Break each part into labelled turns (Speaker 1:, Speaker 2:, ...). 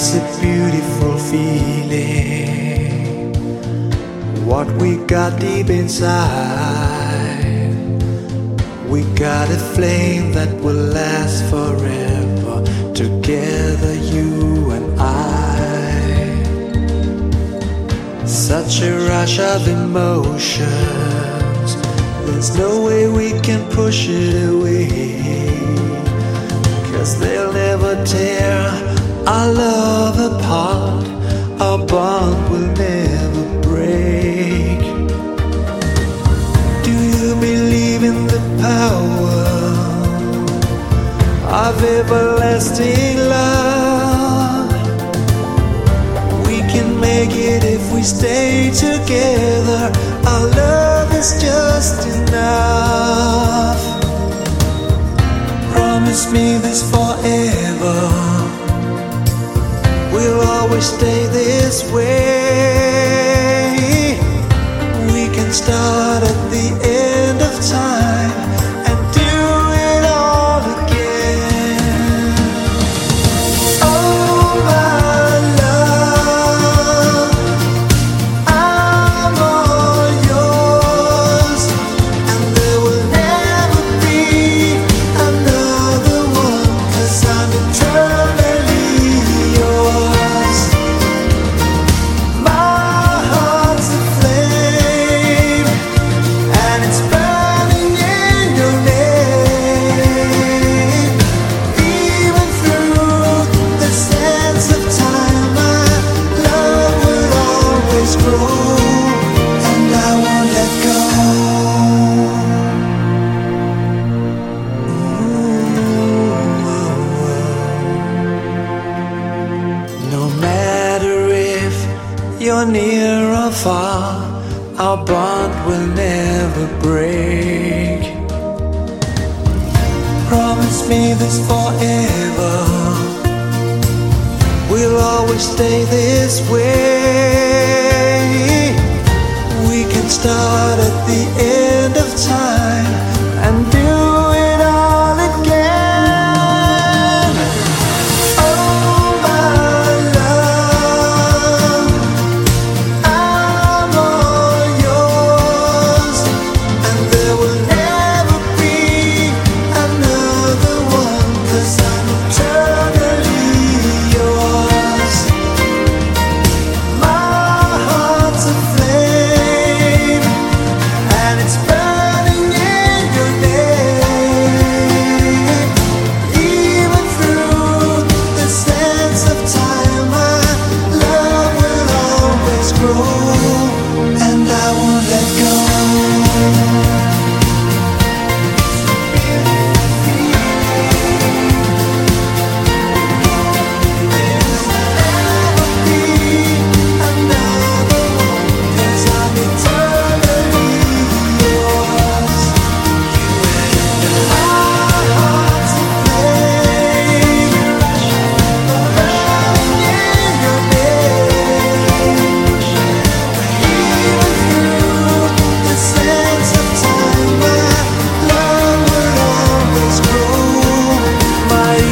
Speaker 1: It's a beautiful feeling. What we got deep inside. We got a flame that will last forever. Together, you and I. Such a rush of emotions. There's no way we can push it away. Cause they'll never tear our love power of everlasting love? We can make it if we stay together. Our love is just enough. Promise me this forever. We'll always stay this way. We can start you're near or far, our bond will never break. Promise me this forever. We'll always stay this way. We can start at the end.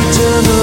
Speaker 1: eternal